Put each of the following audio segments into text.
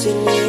осени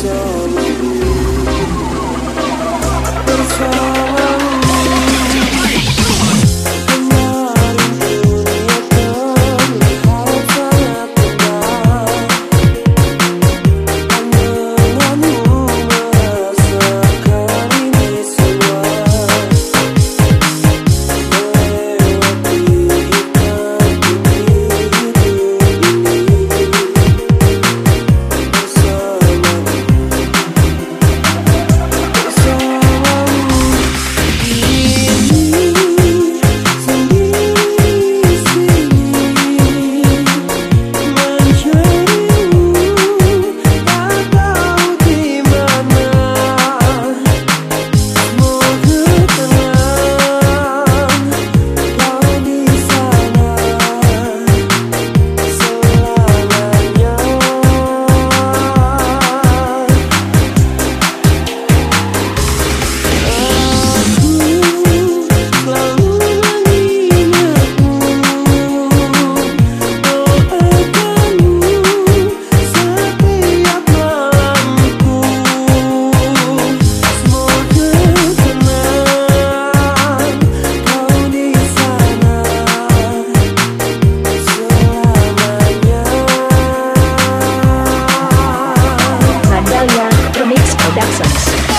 summer nonsense.